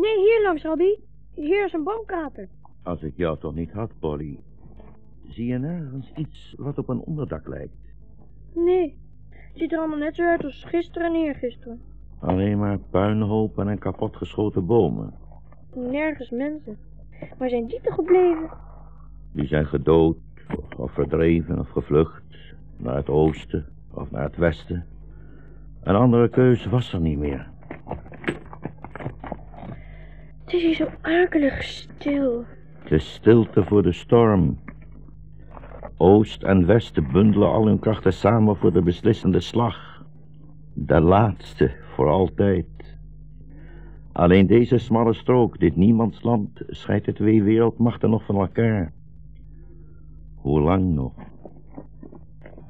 Nee, hier langs, Rabbi. Hier is een boomkater. Als ik jou toch niet had, Polly. Zie je nergens iets wat op een onderdak lijkt? Nee, het ziet er allemaal net zo uit als gisteren en eergisteren. Alleen maar puinhopen en kapotgeschoten bomen. Nergens mensen. Waar zijn die toch gebleven? Die zijn gedood, of verdreven, of gevlucht. Naar het oosten, of naar het westen. Een andere keus was er niet meer. Het is hier zo akelig stil. De stilte voor de storm. Oost en West bundelen al hun krachten samen voor de beslissende slag. De laatste, voor altijd. Alleen deze smalle strook, dit niemandsland, scheidt de twee wereldmachten nog van elkaar. Hoe lang nog?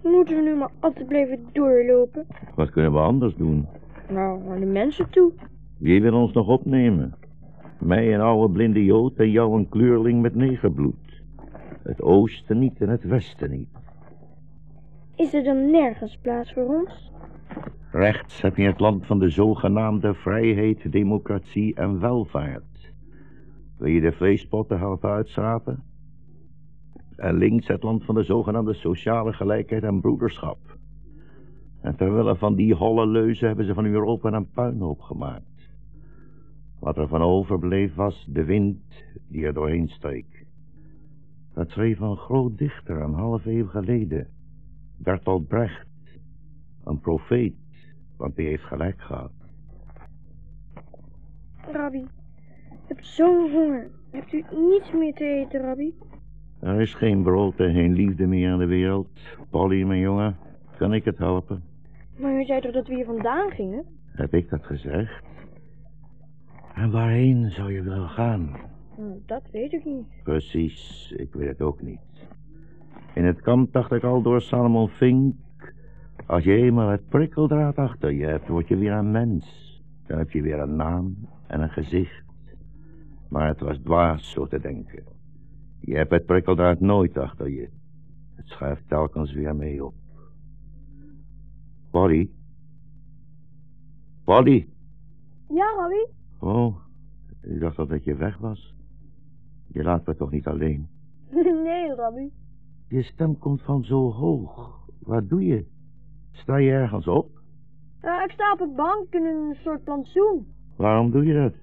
Moeten we nu maar altijd blijven doorlopen? Wat kunnen we anders doen? Nou, naar de mensen toe. Wie wil ons nog opnemen? Mij een oude blinde jood en jou een kleurling met negerbloed. Het oosten niet en het westen niet. Is er dan nergens plaats voor ons? Rechts heb je het land van de zogenaamde vrijheid, democratie en welvaart. Wil je de vleespotten helpen uitschrapen? En links het land van de zogenaamde sociale gelijkheid en broederschap. En terwille van die holle leuzen hebben ze van Europa een puinhoop gemaakt. Wat er van overbleef was de wind die er doorheen streek. Dat schreef een groot dichter een half eeuw geleden. Bertolt Brecht. Een profeet, want die heeft gelijk gehad. Rabbi, ik heb zo'n honger. Hebt u niets meer te eten, Rabbi? Er is geen brood en geen liefde meer in de wereld. Polly, mijn jongen, kan ik het helpen? Maar u zei toch dat we hier vandaan gingen? Heb ik dat gezegd? En waarheen zou je willen gaan? Hm, dat weet ik niet. Precies, ik weet het ook niet. In het kamp dacht ik al door Salomon Fink... Als je eenmaal het prikkeldraad achter je hebt, word je weer een mens. Dan heb je weer een naam en een gezicht. Maar het was dwaas zo te denken. Je hebt het prikkeldraad nooit achter je. Het schuift telkens weer mee op. Polly? Polly? Ja, Rabbi? Oh, ik dacht al dat je weg was. Je laat me toch niet alleen? nee, Rabbi. Je stem komt van zo hoog. Wat doe je? Sta je ergens op? Uh, ik sta op een bank in een soort plantsoen. Waarom doe je dat?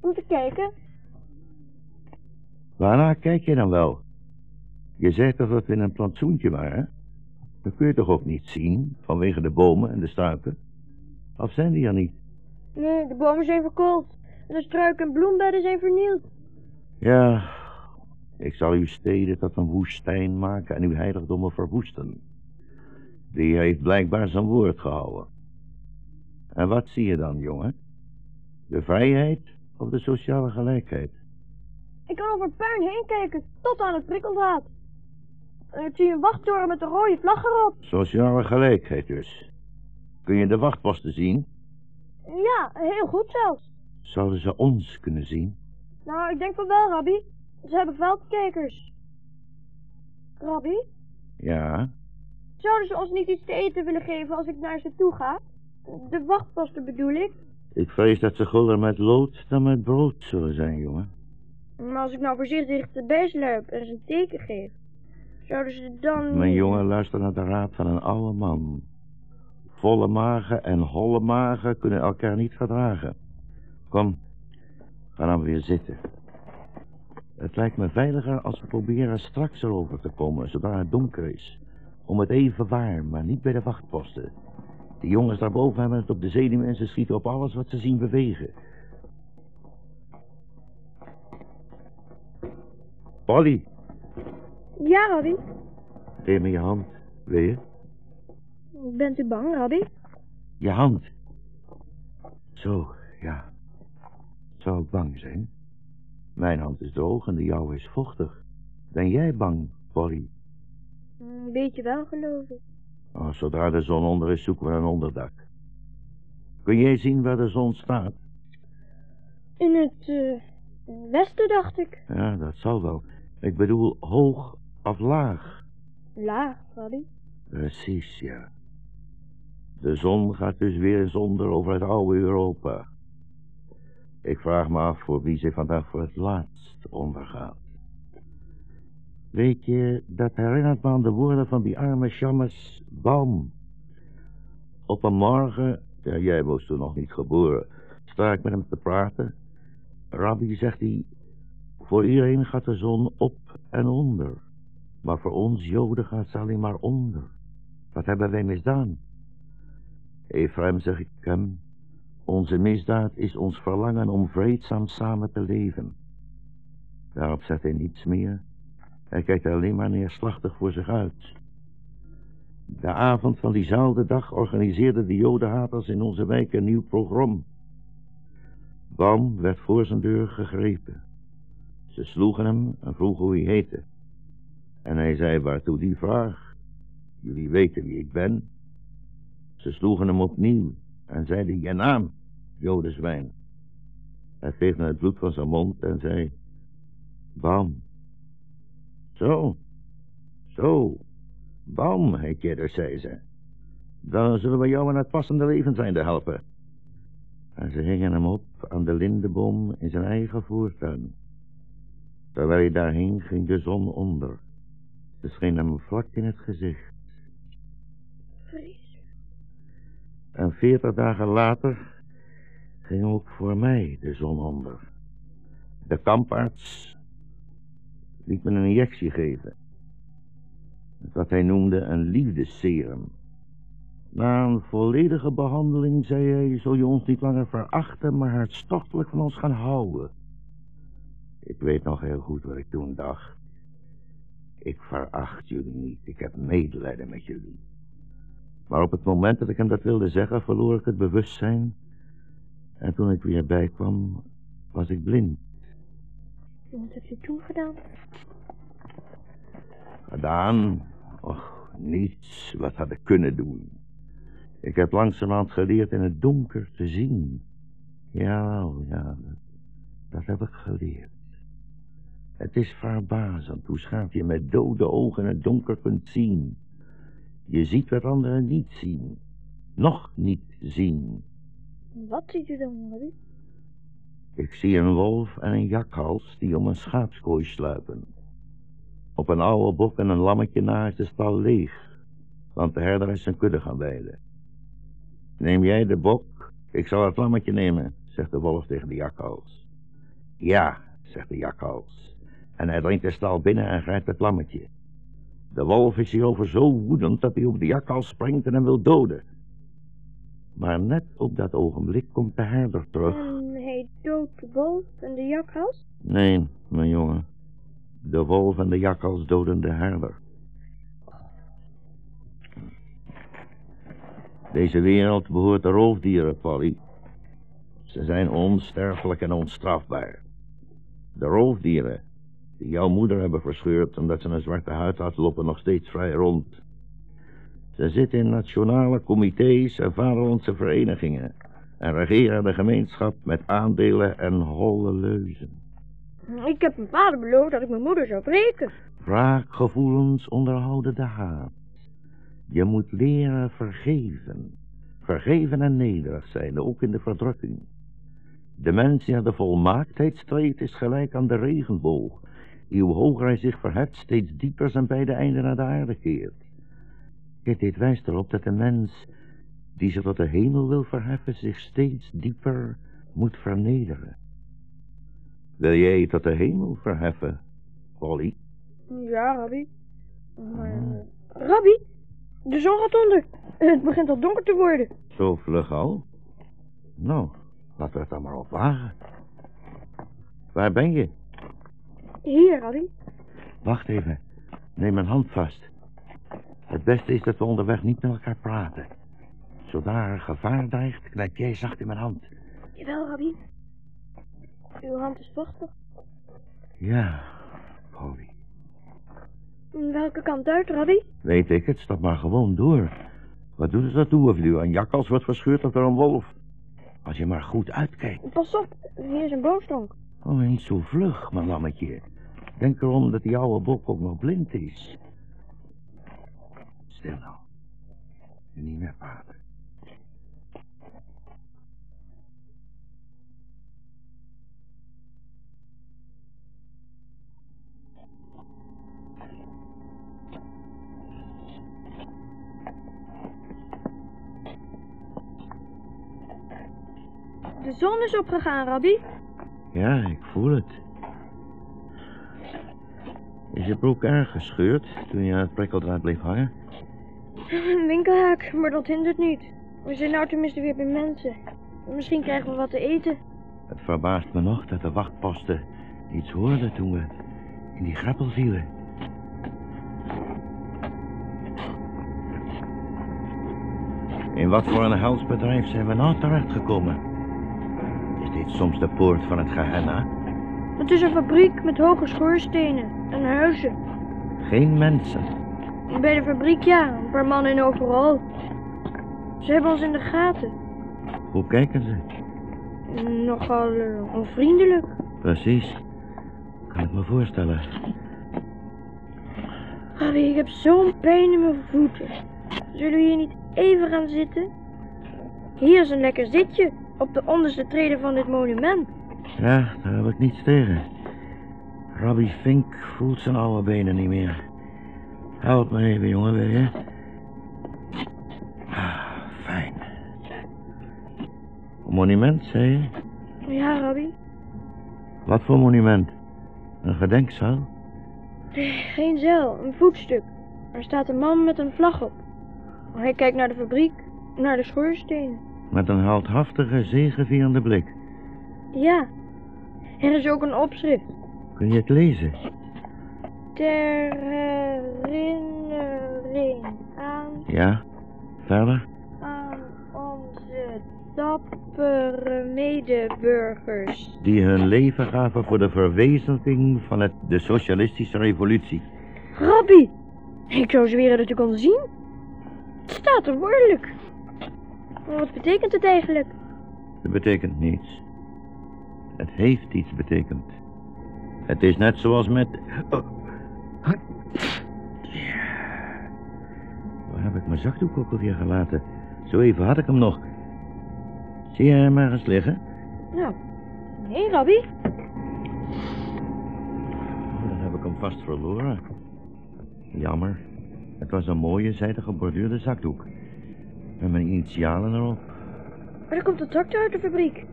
Om te kijken. Waarna kijk je dan wel? Je zegt toch dat we in een plantsoentje waren? Dat kun je toch ook niet zien, vanwege de bomen en de struiken? Of zijn die er niet? Nee, de bomen zijn verkoold. En de struiken en bloembedden zijn vernield. Ja, ik zal uw steden tot een woestijn maken en uw heiligdommen verwoesten. Die heeft blijkbaar zijn woord gehouden. En wat zie je dan, jongen? De vrijheid of de sociale gelijkheid? Ik kan over puin heen kijken, tot aan het prikkeldraad. En ik zie een wachttoren met een rode vlag erop. Sociale gelijkheid dus. Kun je de wachtposten zien? Ja, heel goed zelfs. Zouden ze ons kunnen zien? Nou, ik denk van wel, Rabbi. Ze hebben veldkijkers. Rabbi? Ja? Zouden ze ons niet iets te eten willen geven als ik naar ze toe ga? De wachtposten bedoel ik. Ik vrees dat ze gulder met lood dan met brood zullen zijn, jongen. Maar als ik nou voorzichtig erbij sluip en ze een teken geef, zouden ze dan... Mijn jongen, luister naar de raad van een oude man. Volle magen en holle magen kunnen elkaar niet verdragen. Kom, ga dan weer zitten. Het lijkt me veiliger als we proberen straks erover te komen, zodra het donker is. Om het even waar, maar niet bij de wachtposten. De jongens daarboven hebben het op de zenuwen en ze schieten op alles wat ze zien bewegen. Polly, Ja, Rabbi. geef me je hand, wil je? Bent u bang, Rabbi? Je hand. Zo, ja. Zou ik bang zijn? Mijn hand is droog en de jouwe is vochtig. Ben jij bang, Polly? Een beetje wel, geloof ik. Oh, zodra de zon onder is, zoeken we een onderdak. Kun jij zien waar de zon staat? In het eh, westen, dacht ik. Ja, dat zal wel. Ik bedoel, hoog of laag? Laag, Rabbi. Precies, ja. De zon gaat dus weer eens onder over het oude Europa. Ik vraag me af voor wie ze vandaag voor het laatst ondergaat. Weet je, dat herinnert me aan de woorden van die arme Shammes Baum. Op een morgen, ja, jij was toen nog niet geboren, sta ik met hem te praten. Rabbi zegt hij, voor iedereen gaat de zon op en onder. Maar voor ons Joden gaat ze alleen maar onder. Wat hebben wij misdaan? Ephraim, zeg ik hem, onze misdaad is ons verlangen om vreedzaam samen te leven. Daarop zegt hij niets meer. Hij kijkt alleen maar neerslachtig voor zich uit. De avond van diezelfde dag organiseerden de jodenhaters in onze wijk een nieuw pogrom. Bam werd voor zijn deur gegrepen. Ze sloegen hem en vroegen hoe hij heette. En hij zei, waartoe die vraag? Jullie weten wie ik ben. Ze sloegen hem opnieuw en zeiden, je naam, jodenzwijn. Hij veegde het bloed van zijn mond en zei, Bam. Zo, zo, Bam heet je zei ze. Dan zullen we jou in het passende levenseinde helpen. En ze hingen hem op aan de lindeboom in zijn eigen voortuin. Terwijl hij daarheen ging de zon onder. Ze scheen hem vlak in het gezicht. En veertig dagen later ging ook voor mij de zon onder. De kamparts liet me een injectie geven. Wat hij noemde een liefdesserum. Na een volledige behandeling, zei hij, zul je ons niet langer verachten, maar hartstochtelijk van ons gaan houden. Ik weet nog heel goed wat ik toen dacht. Ik veracht jullie niet, ik heb medelijden met jullie. Maar op het moment dat ik hem dat wilde zeggen, verloor ik het bewustzijn. En toen ik weer bijkwam, was ik blind. Wat heb je toen gedaan? Gedaan? Och, niets. Wat had ik kunnen doen? Ik heb langzamerhand geleerd in het donker te zien. Jawel, ja, dat, dat heb ik geleerd. Het is verbazend hoe schaap je met dode ogen in het donker kunt zien. Je ziet wat anderen niet zien. Nog niet zien. Wat ziet u dan, Rabbi? Ik zie een wolf en een jakhals die om een schaapskooi sluipen. Op een oude bok en een lammetje na is de stal leeg, want de herder is zijn kudde gaan weiden. Neem jij de bok, ik zal het lammetje nemen, zegt de wolf tegen de jakhals. Ja, zegt de jakhals, en hij dringt de stal binnen en grijpt het lammetje. De wolf is hierover zo woedend dat hij op de jakhals springt en hem wil doden. Maar net op dat ogenblik komt de herder terug. En hij doodt de wolf en de jakhals? Nee, mijn jongen. De wolf en de jakhals doden de herder. Deze wereld behoort de roofdieren, Polly. Ze zijn onsterfelijk en onstrafbaar. De roofdieren, die jouw moeder hebben verscheurd omdat ze een zwarte huid had, lopen nog steeds vrij rond. Ze zitten in nationale comité's en vaderlandse verenigingen en regeren de gemeenschap met aandelen en holle leuzen. Ik heb mijn vader beloofd dat ik mijn moeder zou breken. Wraakgevoelens onderhouden de haat. Je moet leren vergeven. Vergeven en nederig zijn, ook in de verdrukking. De mens die naar de volmaaktheid streeft is gelijk aan de regenboog, hoe hoger hij zich verheft steeds dieper zijn beide einden naar de aarde keert. Kijk, dit wijst erop dat de mens die zich tot de hemel wil verheffen zich steeds dieper moet vernederen. Wil jij je tot de hemel verheffen, Polly? Ja, Rabbi. Maar, eh, Rabbi, de zon gaat onder. Het begint al donker te worden. Zo vlug al? Nou, laten we het dan maar op wagen. Waar ben je? Hier, Rabbi. Wacht even. Neem mijn hand vast. Het beste is dat we onderweg niet met elkaar praten. Zodra er gevaar dreigt, knijp jij zacht in mijn hand. Jawel, Rabbi. Uw hand is vochtig. Ja, Polly. Welke kant uit, Rabbi? Weet ik het, stap maar gewoon door. Wat doet het dat toe of nu een jakkals wordt verscheurd of door een wolf? Als je maar goed uitkijkt. Pas op, hier is een boomstonk. Oh, niet zo vlug, mijn lammetje. Denk erom dat die oude bok ook nog blind is. Stil nou. En niet meer praten. De zon is opgegaan, Rabbi. Ja, ik voel het. Is je broek erg gescheurd toen je aan het prikkeldraad bleef hangen? Een winkelhaak, maar dat hindert niet. We zijn nou tenminste weer bij mensen. Misschien krijgen we wat te eten. Het verbaast me nog dat de wachtposten iets hoorden toen we in die greppel vielen. In wat voor een helsbedrijf zijn we nou terechtgekomen? Is dit soms de poort van het Gehenna? Het is een fabriek met hoge schoorstenen en huizen. Geen mensen. Bij de fabriek ja, een paar mannen in overal. Ze hebben ons in de gaten. Hoe kijken ze? Nogal uh, onvriendelijk. Precies. Kan ik me voorstellen. Rabbi, ik heb zo'n pijn in mijn voeten. Zullen we hier niet even gaan zitten? Hier is een lekker zitje op de onderste treden van dit monument. Ja, daar heb ik niets tegen. Rabbi Fink voelt zijn oude benen niet meer. Help me even, jongen, wil je? Ah, fijn. Een monument, zei je? Ja, Rabbi. Wat voor monument? Een gedenkzaal? Geen zeil, een voetstuk. Er staat een man met een vlag op. Hij kijkt naar de fabriek, naar de schoorsteen. Met een heldhaftige, zegevierende blik. Ja, er is ook een opschrift. Kun je het lezen? Ter herinnering aan, Ja. Verder? aan onze dappere medeburgers. Die hun leven gaven voor de verwezenlijking van het, de socialistische revolutie. Rabbi, ik zou zweren dat u kon zien. Het staat er woordelijk. Maar wat betekent het eigenlijk? Het betekent niets. Het heeft iets betekend. Het is net zoals met... Oh. Ja. Waar heb ik mijn zakdoek ook alweer gelaten? Zo even had ik hem nog. Zie je hem ergens liggen? Nou, nee, Rabbi. Oh, dan heb ik hem vast verloren. Jammer. Het was een mooie zijde geborduurde zakdoek. Met mijn initialen erop. Maar er komt een tractor uit de fabriek.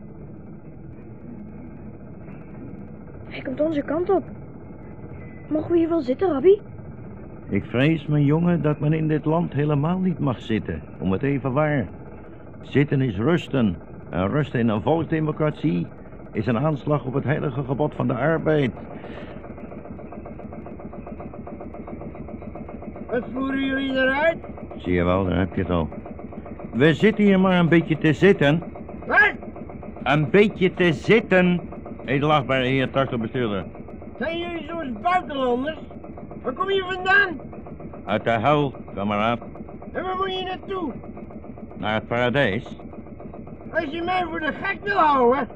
Hij komt onze kant op. Mogen we hier wel zitten, Rabbi? Ik vrees, mijn jongen, dat men in dit land helemaal niet mag zitten. Om het even waar. Zitten is rusten. En rusten in een volksdemocratie is een aanslag op het heilige gebod van de arbeid. Wat voeren jullie eruit? Zie je wel, daar heb je het al. We zitten hier maar een beetje te zitten. Wat? Een beetje te zitten. Edelachtbare heer tractorbestuurder. Zijn jullie zoals buitenlanders? Waar kom je vandaan? Uit de hel, kameraad. En waar moet je naartoe? Naar het paradijs. Als je mij voor de gek wil houden,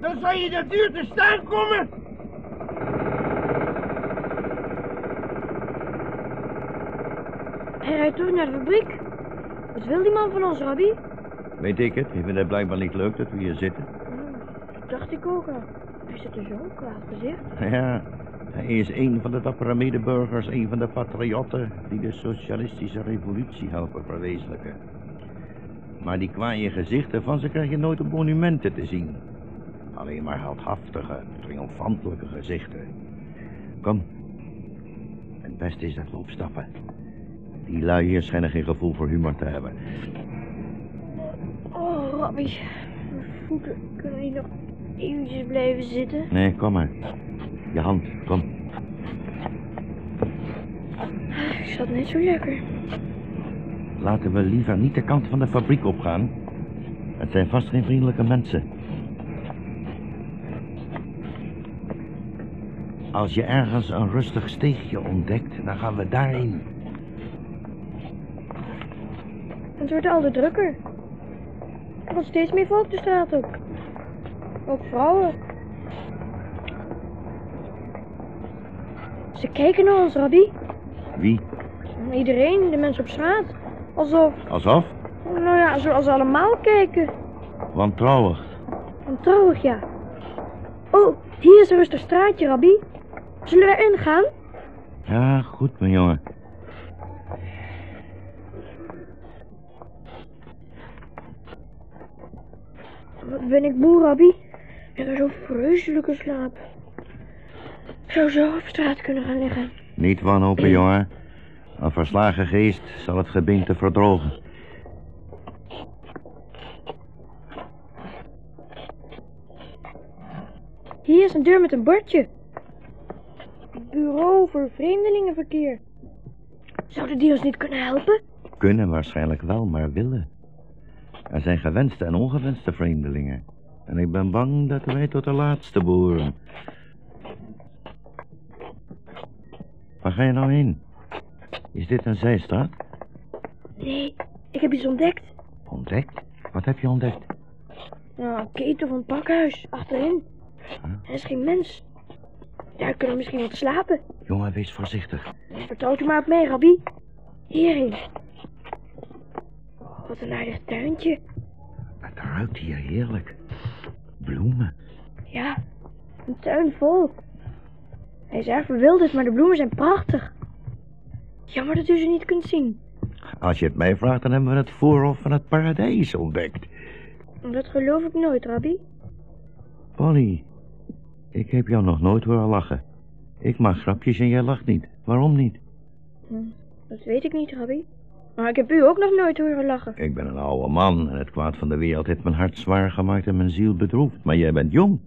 dan zal je dat duur te staan komen. Hij rijdt terug naar de fabriek. Wat wil die man van ons, Rabbi? Weet ik het. Je vindt het blijkbaar niet leuk dat we hier zitten. Dacht ik ook al. Hij zit er zo'n kwaad gezicht. Ja, hij is een van de dappere medeburgers, een van de patriotten die de socialistische revolutie helpen verwezenlijken. Maar die kwaaie gezichten van ze krijg je nooit op monumenten te zien. Alleen maar heldhaftige, triomfantelijke gezichten. Kom, het beste is dat we opstappen. Die lui hier schijnen geen gevoel voor humor te hebben. Oh, Rabbi. Mijn voeten kunnen hier nog eventjes blijven zitten. Nee, kom maar. Je hand, kom. Ik zat net zo lekker. Laten we liever niet de kant van de fabriek opgaan. Het zijn vast geen vriendelijke mensen. Als je ergens een rustig steegje ontdekt, dan gaan we daarin. Het wordt al te drukker. Er komt steeds meer volk de straat op. Ook vrouwen. Ze kijken naar ons, Rabbi. Wie? Iedereen, de mensen op straat. Alsof, Alsof? nou ja, zoals ze allemaal kijken. Wantrouwig. Wantrouwig, ja. Oh, hier is een rustig straatje, Rabbi. Zullen we erin gaan? Ja, goed, mijn jongen. Wat ben ik moe, Rabbi. Ik heb zo'n vreselijke slaap. Ik zou zo op straat kunnen gaan liggen. Niet wanhopen, jongen. Een verslagen geest zal het gebinkte verdrogen. Hier is een deur met een bordje. Bureau voor vreemdelingenverkeer. Zouden die ons niet kunnen helpen? Kunnen waarschijnlijk wel, maar willen. Er zijn gewenste en ongewenste vreemdelingen. En ik ben bang dat wij tot de laatste behoren. Waar ga je nou heen? Is dit een zijstraat? Nee, ik heb iets ontdekt. Ontdekt? Wat heb je ontdekt? Nou, een keten van het pakhuis, achterin. Er is geen mens. Daar kunnen we misschien wat slapen. Jongen, wees voorzichtig. Vertrouwt u maar op mee, Rabbi. Hierheen. Oh, wat een aardig tuintje. Het ruikt hier heerlijk. Bloemen. Ja, een tuin vol. Hij is erg verwilderd, maar de bloemen zijn prachtig. Jammer dat u ze niet kunt zien. Als je het mij vraagt, dan hebben we het voorhof van het paradijs ontdekt. Dat geloof ik nooit, Rabbi. Polly, ik heb jou nog nooit horen lachen. Ik maak grapjes en jij lacht niet. Waarom niet? Hm, dat weet ik niet, Rabbi. Maar ik heb u ook nog nooit horen lachen. Ik ben een oude man en het kwaad van de wereld heeft mijn hart zwaar gemaakt en mijn ziel bedroefd. Maar jij bent jong.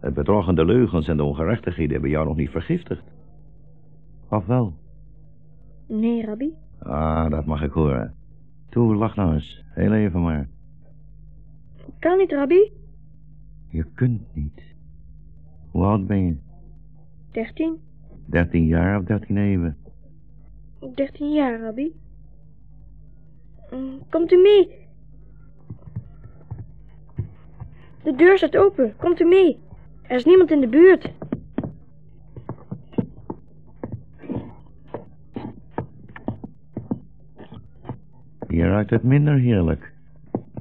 Het bedrog en de leugens en de ongerechtigheden hebben jou nog niet vergiftigd. Of wel? Nee, Rabbi. Ah, dat mag ik horen. Toe, lach nou eens. Heel even maar. Kan niet, Rabbi. Je kunt niet. Hoe oud ben je? Dertien. Dertien jaar of dertien even? Dertien jaar, Rabbi. Mm, Komt u mee? De deur staat open. Komt u mee? Er is niemand in de buurt. Hier ruikt het minder heerlijk.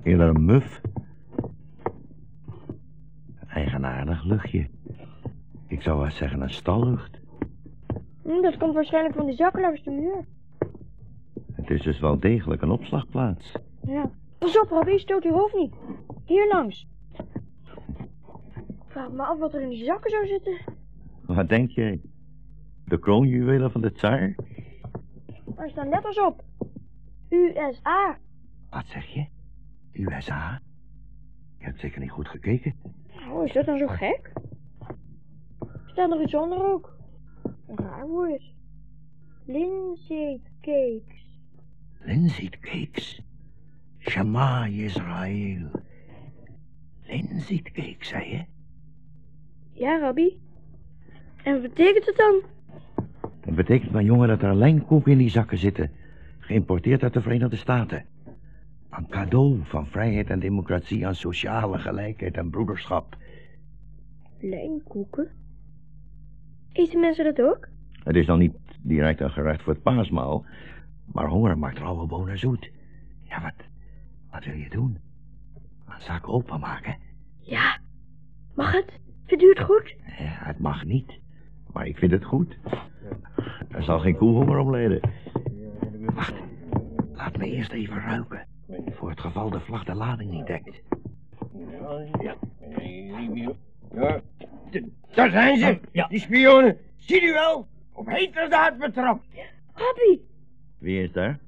Eerder muf. Eigenaardig luchtje. Ik zou wel zeggen een stallucht. Hm, Dat komt waarschijnlijk van die zakken langs de muur. Het is dus wel degelijk een opslagplaats. Ja. Pas op, stoot uw hoofd niet. Hier langs. Ik vraag me af wat er in die zakken zou zitten. Wat denk jij? De kroonjuwelen van de tsaar? Er staan letters op. USA. Wat zeg je? USA? Je hebt zeker niet goed gekeken. Oh, is dat dan zo gek? Er staat nog iets onder ook. Een raar woord. Linseed cakes. Linseed cakes. Shema Israël. Linseed cakes, zei je? Ja, Rabbi. En wat betekent het dan? Dat betekent, mijn jongen, dat er lijnkoeken in die zakken zitten. Geïmporteerd uit de Verenigde Staten. Een cadeau van vrijheid en democratie aan sociale gelijkheid en broederschap. Lijnkoeken? Eten mensen dat ook? Het is dan niet direct een gerecht voor het paasmaal, maar honger maakt rauwe bonen zoet. Ja, wat, wat wil je doen? Een zak openmaken? Ja. Mag het? Vindt u het goed? Ja, het mag niet, maar ik vind het goed. Er zal geen koe honger om lijden. Wacht, laat me eerst even ruiken, voor het geval de vlag de lading niet dekt. Ja. D- Daar zijn ze, die spionnen. Ziet u wel? Op heterdaad betrapt. Rabbi! Wie is daar?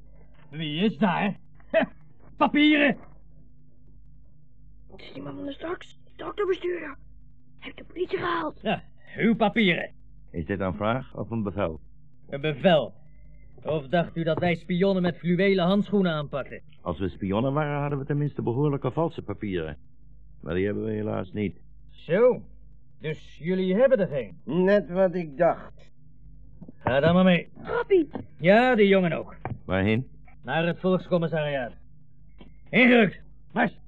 Wie is daar? Papieren! Het is die man van de straks. De dokterbestuurder. Heeft de politie gehaald. Ja, uw papieren. Is dit een vraag of een bevel? Een bevel. Of dacht u dat wij spionnen met fluwelen handschoenen aanpakken? Als we spionnen waren, hadden we tenminste behoorlijke valse papieren. Maar die hebben we helaas niet. Zo. Dus jullie hebben er geen. Net wat ik dacht. Ga dan maar mee. Rabbi! Ja, die jongen ook. Waarheen? Naar het volkscommissariaat. Ingerukt. Mars.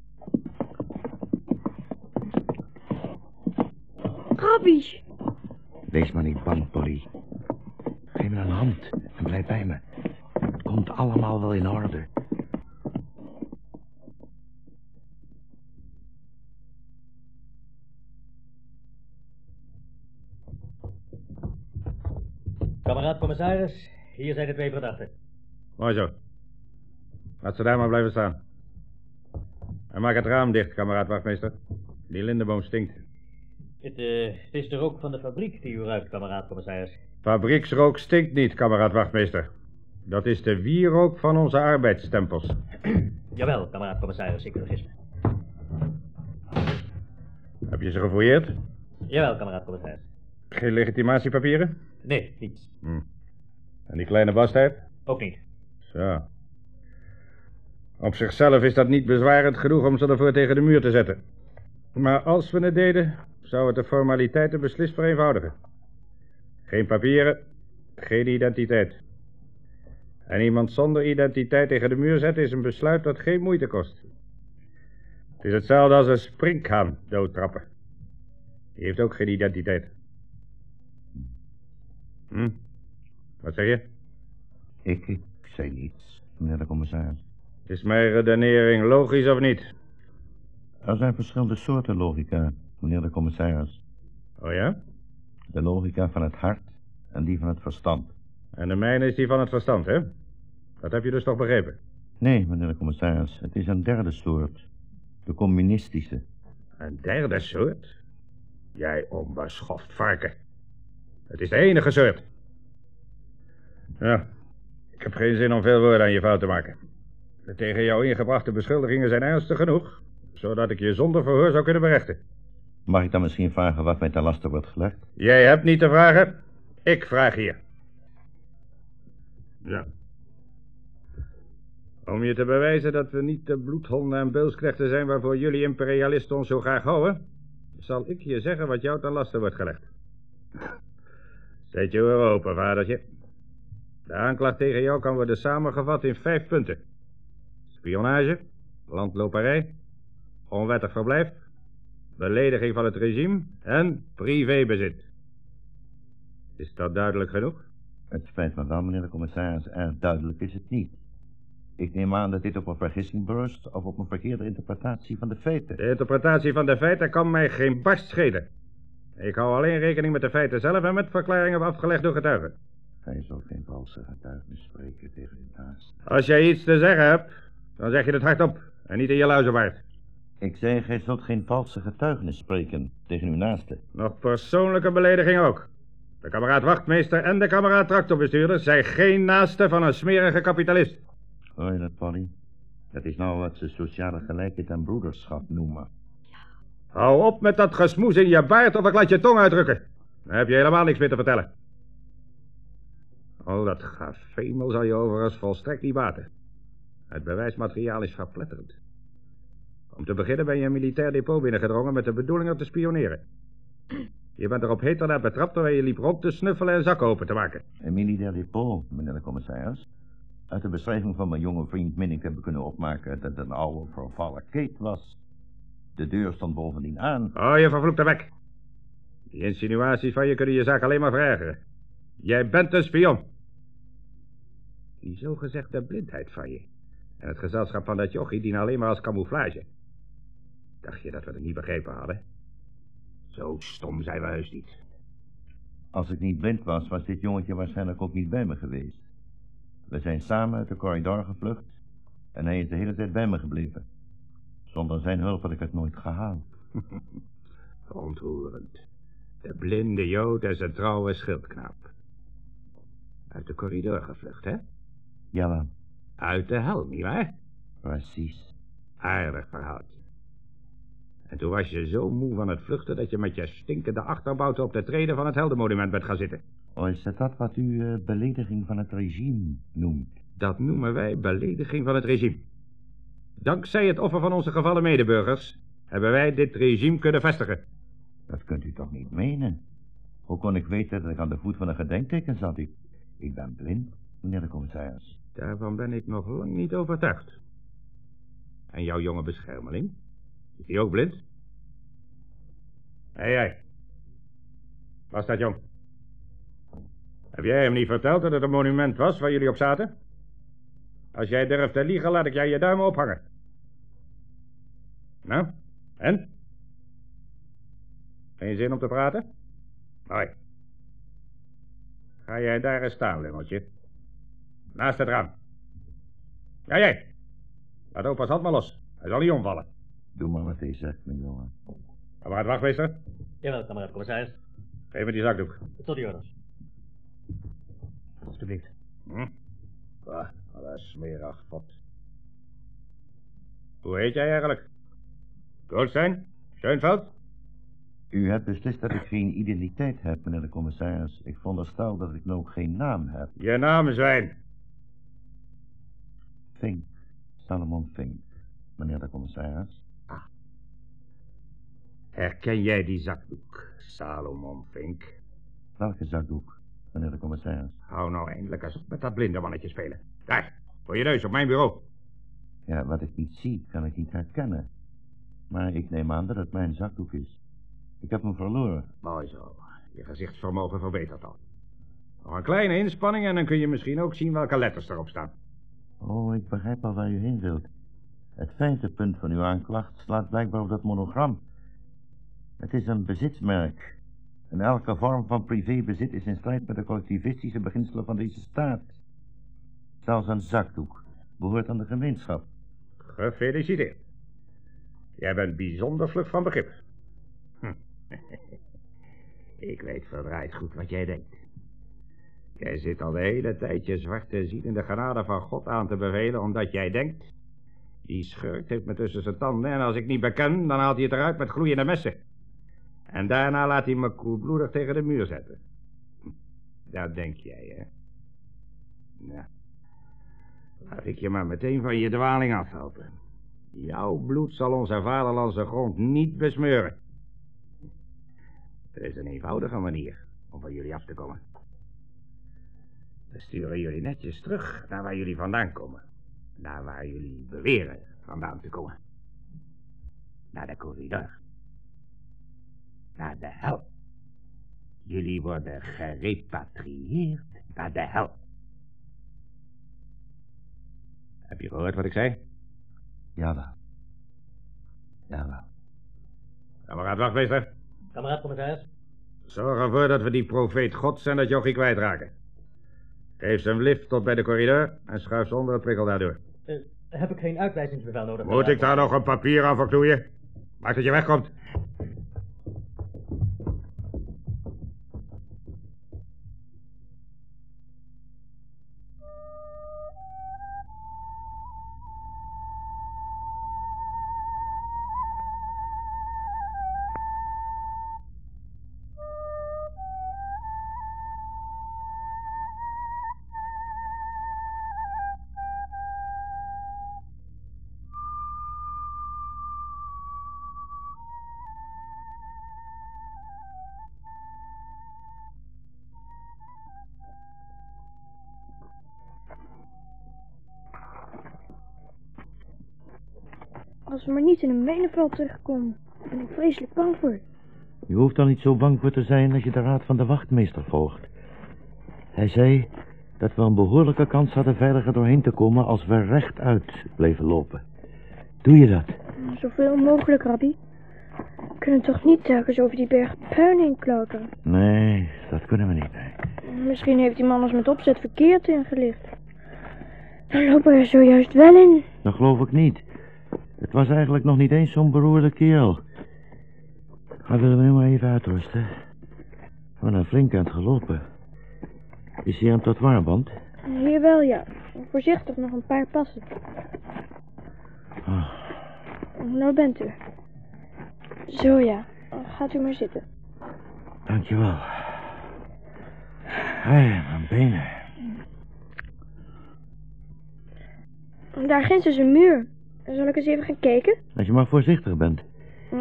Rabbi! Wees maar niet bang, Polly. Geef me een hand en blijf bij me. Het komt allemaal wel in orde. Kameraad commissaris, hier zijn de twee verdachten. Mooi zo. Laat ze daar maar blijven staan. En maak het raam dicht, kameraad wachtmeester. Die lindenboom stinkt. Het, eh, het is de rook van de fabriek die u ruikt, kameraad commissaris. Fabrieksrook stinkt niet, kameraad wachtmeester. Dat is de wierook van onze arbeidsstempels. Jawel, kameraad commissaris, ik vergis me. Heb je ze gefouilleerd? Jawel, kameraad commissaris. Geen legitimatiepapieren? Nee, niets. Hm. En die kleine bastijd? Ook niet. Zo. Op zichzelf is dat niet bezwarend genoeg om ze ervoor tegen de muur te zetten. Maar als we het deden, zou het de formaliteiten beslist vereenvoudigen. Geen papieren, geen identiteit. En iemand zonder identiteit tegen de muur zetten is een besluit dat geen moeite kost. Het is hetzelfde als een sprinkhaan doodtrappen. Die heeft ook geen identiteit. Hm? Wat zeg je? Ik, ik zei niets, meneer de commissaris. Is mijn redenering logisch of niet? Er zijn verschillende soorten logica, meneer de commissaris. Oh ja? De logica van het hart en die van het verstand. En de mijne is die van het verstand, hè? Dat heb je dus toch begrepen? Nee, meneer de commissaris, het is een derde soort. De communistische. Een derde soort? Jij onbeschoft varken. Het is de enige soort. Ja, ik heb geen zin om veel woorden aan je fout te maken. De tegen jou ingebrachte beschuldigingen zijn ernstig genoeg, zodat ik je zonder verhoor zou kunnen berechten. Mag ik dan misschien vragen wat mij ten laste wordt gelegd? Jij hebt niet te vragen, ik vraag hier. Ja. Om je te bewijzen dat we niet de bloedhonden en beelsknechten zijn waarvoor jullie imperialisten ons zo graag houden, zal ik je zeggen wat jou ten laste wordt gelegd. Zet je oren open, vadertje. De aanklacht tegen jou kan worden samengevat in vijf punten. Spionage, landloperij, onwettig verblijf, belediging van het regime en privébezit. Is dat duidelijk genoeg? Het spijt me wel, meneer de commissaris, erg duidelijk is het niet. Ik neem aan dat dit op een vergissing berust of op een verkeerde interpretatie van de feiten. De interpretatie van de feiten kan mij geen barst schelen. Ik hou alleen rekening met de feiten zelf en met verklaringen afgelegd door getuigen. Gij zult geen valse getuigenis spreken tegen uw naast. Als jij iets te zeggen hebt, dan zeg je het hardop en niet in je luizenbaard. Ik zei, gij zult geen valse getuigenis spreken tegen uw naaste. Nog persoonlijke belediging ook. De kameraad wachtmeester en de kameraad tractorbestuurder zijn geen naaste van een smerige kapitalist. Hoor je dat, Polly? Dat is nou wat ze sociale gelijkheid en broederschap noemen. Hou op met dat gesmoes in je baard of ik laat je tong uitdrukken. Dan heb je helemaal niks meer te vertellen. Al dat gafemel zal je overigens volstrekt niet baten. Het bewijsmateriaal is verpletterend. Om te beginnen ben je een militair depot binnengedrongen met de bedoeling om te spioneren. Je bent er op heterdaad betrapt terwijl je liep rond te snuffelen en zakken open te maken. Een militair depot, meneer de commissaris. Uit de beschrijving van mijn jonge vriend Minnik hebben kunnen opmaken dat het een oude vervallen keet was. De deur stond bovendien aan. Oh, je vervloekte bek. Die insinuaties van je kunnen je zaak alleen maar verergeren. Jij bent een spion. Die zogezegde blindheid van je. En het gezelschap van dat jochie dienen alleen maar als camouflage. Dacht je dat we het niet begrepen hadden? Zo stom zijn we heus niet. Als ik niet blind was, was dit jongetje waarschijnlijk ook niet bij me geweest. We zijn samen uit de corridor gevlucht en hij is de hele tijd bij me gebleven. Zonder zijn hulp had ik het nooit gehaald. Ontroerend. De blinde jood en zijn trouwe schildknaap. Uit de corridor gevlucht, hè? Jawel, Uit de hel, nietwaar? precies. Aardig verhaaltje. En toen was je zo moe van het vluchten dat je met je stinkende achterbouten op de treden van het heldenmonument bent gaan zitten. Oh, is dat wat u eh, belediging van het regime noemt? Dat noemen wij belediging van het regime. Dankzij het offer van onze gevallen medeburgers hebben wij dit regime kunnen vestigen. Dat kunt u toch niet menen? Hoe kon ik weten dat ik aan de voet van een gedenkteken zat? Ik, ik ben blind, meneer de commissaris. Daarvan ben ik nog lang niet overtuigd. En jouw jonge beschermeling? Is die ook blind? Hé, jij. Was dat jong? Heb jij hem niet verteld dat het een monument was waar jullie op zaten? Als jij durft te liegen, laat ik jij je duimen ophangen. Nou, en? Geen zin om te praten? Mooi. Ga jij daar eens staan, lummeltje. Naast het raam. Ja, jij. Laat opa's hand maar los. Hij zal niet omvallen. Doe maar wat hij zegt, mijn jongen. Kameraad wachtmeester, Jawel, kameraad commissaris. geef me die zakdoek. Tot die orders. Alsjeblieft. Hm? Ah, wat een smerig pot. Hoe heet jij eigenlijk? Goldstein? Schoenveld? U hebt beslist dat ik geen identiteit heb, meneer de commissaris. Ik veronderstel dat ik nog geen naam heb. Je naam is Wijn. Fink. Salomon Fink, meneer de commissaris. Herken jij die zakdoek, Salomon Fink? Welke zakdoek, meneer de commissaris? Hou nou eindelijk eens met dat blinde mannetje spelen. Daar, voor je neus, op mijn bureau. Ja, wat ik niet zie, kan ik niet herkennen. Maar ik neem aan dat het mijn zakdoek is. Ik heb hem verloren. Mooi zo. Je gezichtsvermogen verbetert al. Nog een kleine inspanning en dan kun je misschien ook zien welke letters erop staan. Oh, ik begrijp al waar u heen wilt. Het feitenpunt van uw aanklacht slaat blijkbaar op dat monogram. Het is een bezitsmerk. En elke vorm van privébezit is in strijd met de collectivistische beginselen van deze staat. Zelfs een zakdoek behoort aan de gemeenschap. Gefeliciteerd. Jij bent bijzonder vlug van begrip. Hm. Ik weet verdraaid goed wat jij denkt. Jij zit al de hele tijd je zwarte ziel in de genade van God aan te bevelen, omdat jij denkt... Die schurk heeft me tussen zijn tanden en als ik niet beken, dan haalt hij het eruit met gloeiende messen. En daarna laat hij me koelbloedig tegen de muur zetten. Hm, Dat denk jij, hè? Nou, laat ik je maar meteen van je dwaling afhelpen. Jouw bloed zal onze vaderlandse grond niet besmeuren. Er is een eenvoudige manier om van jullie af te komen. We sturen jullie netjes terug naar waar jullie vandaan komen. Naar waar jullie beweren vandaan te komen. Naar de corridor. Naar de hel. Jullie worden gerepatrieerd naar de hel. Heb je gehoord wat ik zei? Jawel. Jawel. Kameraad wachtmeester. Kameraad commissaris. Zorg ervoor dat we die profeet gods en dat jochie kwijtraken. Geef ze een lift tot bij de corridor en schuif ze onder het prikkel daardoor. Eh, heb ik geen uitwijzingsbevel nodig? Moet ik daar nog een papier aan verknoeien? Maak dat je wegkomt. In een mijnenveld terechtkomen, ben ik vreselijk bang voor. Je hoeft dan niet zo bang voor te zijn als je de raad van de wachtmeester volgt. Hij zei dat we een behoorlijke kans hadden veiliger doorheen te komen als we rechtuit bleven lopen. Doe je dat? Zoveel mogelijk, Rabbi. We kunnen toch niet telkens over die berg puin heen klauteren? Nee, dat kunnen we niet. nee. Misschien heeft die man ons met opzet verkeerd ingelicht. Dan lopen we er zojuist wel in. Dat geloof ik niet. Het was eigenlijk nog niet eens zo'n beroerde kerel. We nu maar even uitrusten? We hebben flink aan het gelopen. Is hier een trottoirband? Hier wel, ja. Voorzichtig nog een paar passen. Ah, Nou bent u. Zo ja, gaat u maar zitten. dankjewel. Hé, mijn benen. Daar ginds is een muur. Zal ik eens even gaan kijken? Als je maar voorzichtig bent.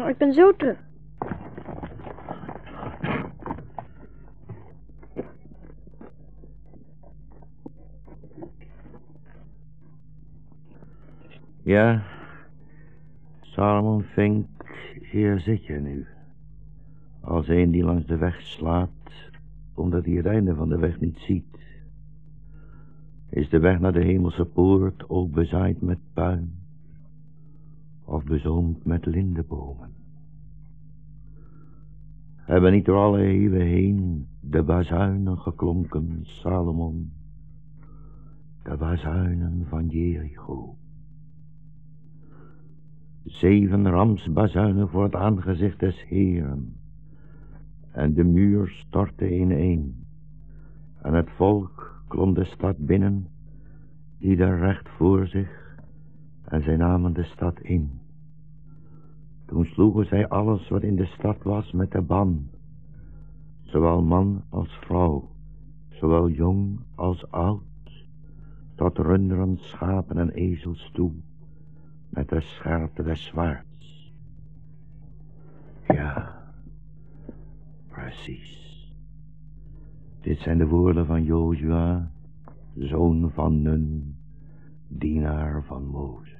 Ik ben zo terug. Ja, Salomon Fink, hier zit je nu. Als een die langs de weg slaat, omdat hij het einde van de weg niet ziet. Is de weg naar de hemelse poort ook bezaaid met puin? Of bezoomd met lindebomen? Hebben niet door alle eeuwen heen de bazuinen geklonken, Salomon? De bazuinen van Jericho. Zeven ramsbazuinen voor het aangezicht des Heeren. En de muur stortte ineen. En het volk klom de stad binnen, ieder recht voor zich, en zij namen de stad in. Toen sloegen zij alles wat in de stad was met de ban, zowel man als vrouw, zowel jong als oud, tot runderen, schapen en ezels toe, met de scherpte des zwaards. Ja, precies. Dit zijn de woorden van Jozua, zoon van Nun, dienaar van Mozes.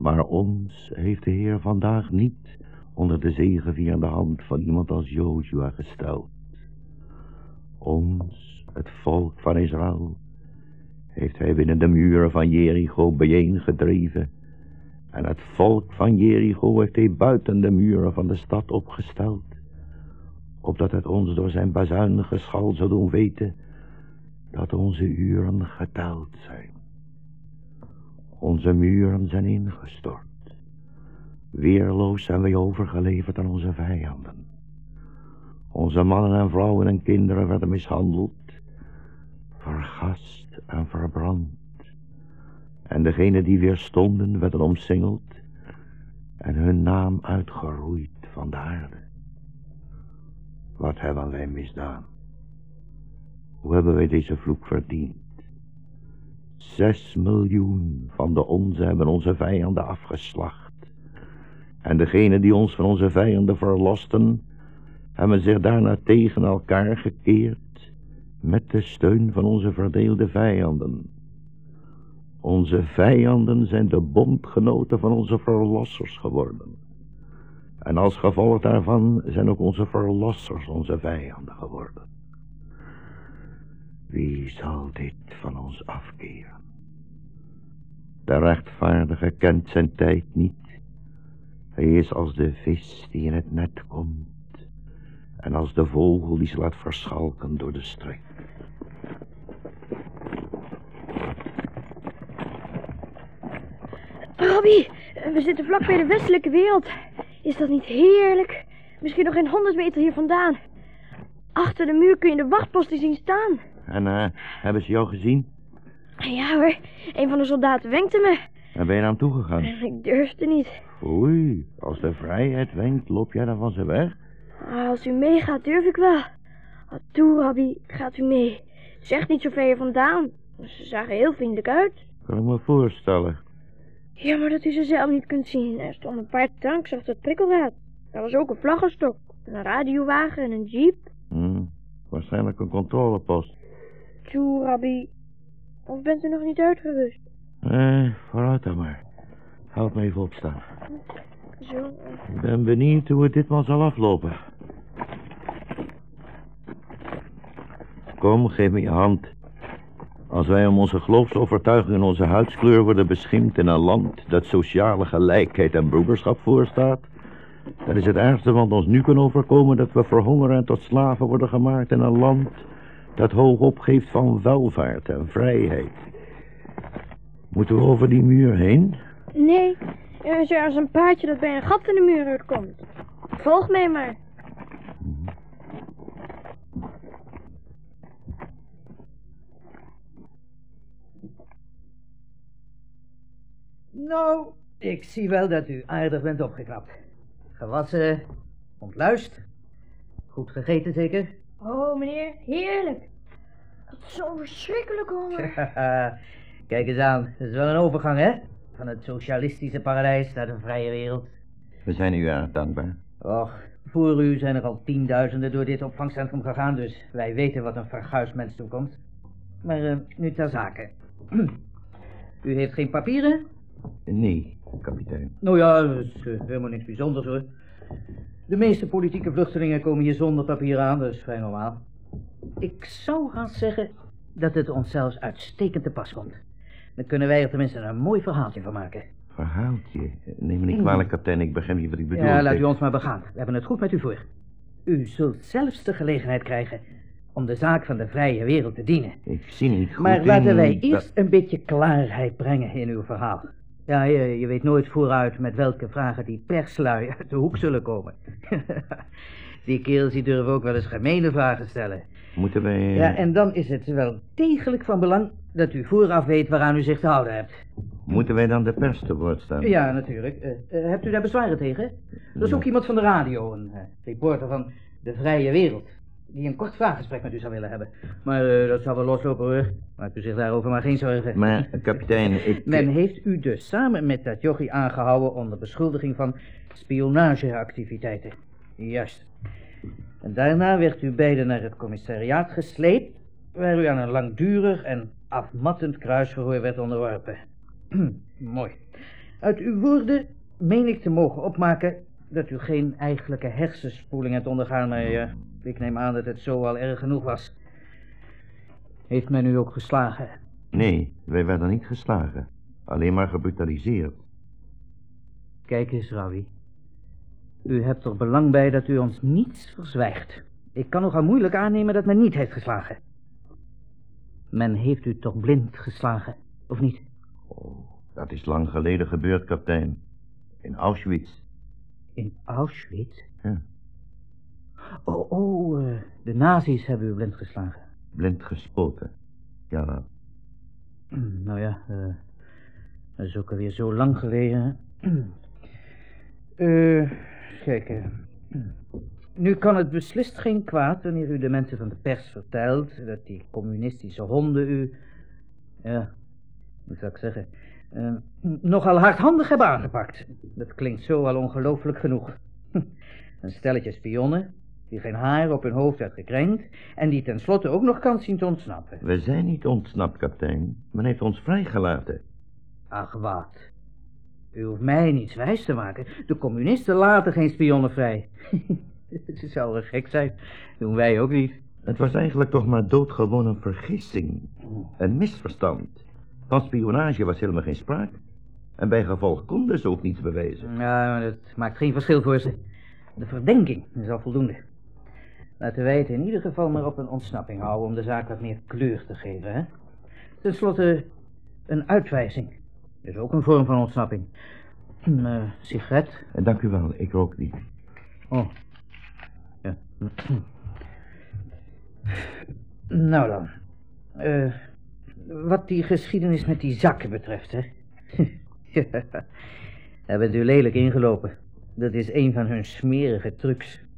Maar ons heeft de Heer vandaag niet onder de zegevierende hand van iemand als Jozua gesteld. Ons, het volk van Israël, heeft hij binnen de muren van Jericho bijeengedreven. En het volk van Jericho heeft hij buiten de muren van de stad opgesteld. Opdat het ons door zijn bazuingeschal zou doen weten dat onze uren geteld zijn. Onze muren zijn ingestort. Weerloos zijn wij overgeleverd aan onze vijanden. Onze mannen en vrouwen en kinderen werden mishandeld, vergast en verbrand. En degenen die weer stonden werden omsingeld en hun naam uitgeroeid van de aarde. Wat hebben wij misdaan? Hoe hebben wij deze vloek verdiend? Zes miljoen van de onze hebben onze vijanden afgeslacht. En degenen die ons van onze vijanden verlosten, hebben zich daarna tegen elkaar gekeerd met de steun van onze verdeelde vijanden. Onze vijanden zijn de bondgenoten van onze verlossers geworden. En als gevolg daarvan zijn ook onze verlossers onze vijanden geworden. Wie zal dit van ons afkeren? De rechtvaardige kent zijn tijd niet. Hij is als de vis die in het net komt. En als de vogel die ze laat verschalken door de strik. Robbie, we zitten vlak bij de westelijke wereld. Is dat niet heerlijk? Misschien nog geen honderd meter hier vandaan. Achter de muur kun je de wachtposten zien staan. En eh, hebben ze jou gezien? Ja hoor, een van de soldaten wenkte me. En ben je naar hem toegegaan? Ik durfde niet. Oei, als de vrijheid wenkt, loop jij dan van ze weg? Ah, Als u meegaat, durf ik wel. Toe, Robbie, gaat u mee. Zeg niet zo ver vandaan. Ze zagen heel vriendelijk uit. Kan ik me voorstellen. Jammer dat u ze zelf niet kunt zien. Er stond een paar tanks achter het prikkelraad. Er was ook een vlaggenstok, een radiowagen en een jeep. Hm, waarschijnlijk een controlepost. Toe, Robbie. Of bent u nog niet uitgerust? Eh, vooruit dan maar. Help me even opstaan. Zo. Ik ben benieuwd hoe het ditmaal zal aflopen. Kom, geef me je hand. Als wij om onze geloofsovertuiging en onze huidskleur worden beschimpt in een land dat sociale gelijkheid en broederschap voorstaat, dan is het ergste wat ons nu kan overkomen dat we verhongeren en tot slaven worden gemaakt in een land dat hoog opgeeft van welvaart en vrijheid. Moeten we over die muur heen? Nee, er is ergens een paardje dat bij een gat in de muur uitkomt. Volg mij maar. Nou, ik zie wel dat u aardig bent opgeknapt. Gewassen, ontluist. Goed gegeten zeker? Oh, meneer, heerlijk. Dat is zo'n verschrikkelijke honger. Kijk eens aan, dat is wel een overgang, hè? Van het socialistische paradijs naar de vrije wereld. We zijn u erg dankbaar. Och, voor u zijn er al tienduizenden door dit opvangcentrum gegaan, dus wij weten wat een verguisd mens toekomt. Maar eh, nu ter zake. u heeft geen papieren? Nee, kapitein. Nou ja, dat is eh, helemaal niks bijzonders hoor. De meeste politieke vluchtelingen komen hier zonder papier aan, dat is vrij normaal. Ik zou haast zeggen dat het ons zelfs uitstekend te pas komt. Dan kunnen wij er tenminste een mooi verhaaltje van maken. Verhaaltje. Neem me niet kwalijk, kapitein. Ik begrijp niet wat ik bedoel. Ja, laat u ons maar begaan. We hebben het goed met u voor. U zult zelfs de gelegenheid krijgen om de zaak van de vrije wereld te dienen. Ik zie niet goed Maar laten wij dat- eerst een beetje klaarheid brengen in uw verhaal. Ja, je, je weet nooit vooruit met welke vragen die perslui uit de hoek zullen komen. die kerels die durven ook wel eens gemene vragen stellen. Moeten wij... Ja, en dan is het wel degelijk van belang dat u vooraf weet waaraan u zich te houden hebt. Moeten wij dan de pers te woord staan? Ja, natuurlijk. Eh, eh, hebt u daar bezwaren tegen? Er is ook iemand van de radio, een eh, reporter van De Vrije Wereld, die een kort vraaggesprek met u zou willen hebben. Maar eh, dat zal wel loslopen hoor. Maakt u zich daarover maar geen zorgen. Maar, kapitein, ik... Men heeft u dus samen met dat jochie aangehouden onder beschuldiging van spionageactiviteiten. Juist. En daarna werd u beiden naar het commissariaat gesleept, waar u aan een langdurig en afmattend kruisverhoor werd onderworpen. Mooi. Uit uw woorden meen ik te mogen opmaken dat u geen eigenlijke hersenspoeling hebt ondergaan, maar eh, ik neem aan dat het zo al erg genoeg was. Heeft men u ook geslagen? Nee, wij werden niet geslagen. Alleen maar gebrutaliseerd. Kijk eens, Rawi. U hebt er belang bij dat u ons niets verzwijgt. Ik kan nogal moeilijk aannemen dat men niet heeft geslagen. Men heeft u toch blind geslagen, of niet? Oh, dat is lang geleden gebeurd, kapitein. In Auschwitz. In Auschwitz? Ja. Oh, oh, eh, de nazi's hebben u blind geslagen. Blind gespoten. Ja, Nou ja, eh, dat is ook alweer zo lang geleden. Eh, kijk, nu kan het beslist geen kwaad wanneer u de mensen van de pers vertelt dat die communistische honden u, ja, hoe zou ik zeggen, eh, nogal hardhandig hebben aangepakt. Dat klinkt zo al ongelooflijk genoeg. Een stelletje spionnen die geen haar op hun hoofd had gekrenkt en die tenslotte ook nog kans zien te ontsnappen. We zijn niet ontsnapt, kapitein. Men heeft ons vrijgelaten. Ach, wat. U hoeft mij niets wijs te maken. De communisten laten geen spionnen vrij. Het zou wel gek zijn. Doen wij ook niet. Het was eigenlijk toch maar doodgewoon een vergissing. Een misverstand. Van spionage was helemaal geen sprake. En bij gevolg konden ze ook niets bewijzen. Ja, maar dat maakt geen verschil voor ze. De verdenking is al voldoende. Laten wij het in ieder geval maar op een ontsnapping houden... om de zaak wat meer kleur te geven, hè? Ten slotte, een uitwijzing. is ook een vorm van ontsnapping. Een eh, sigaret. En dank u wel, ik rook niet. Oh. Ja. Nou dan. Eh, wat die geschiedenis met die zakken betreft, hè. Daar bent u lelijk ingelopen. Dat is een van hun smerige trucs.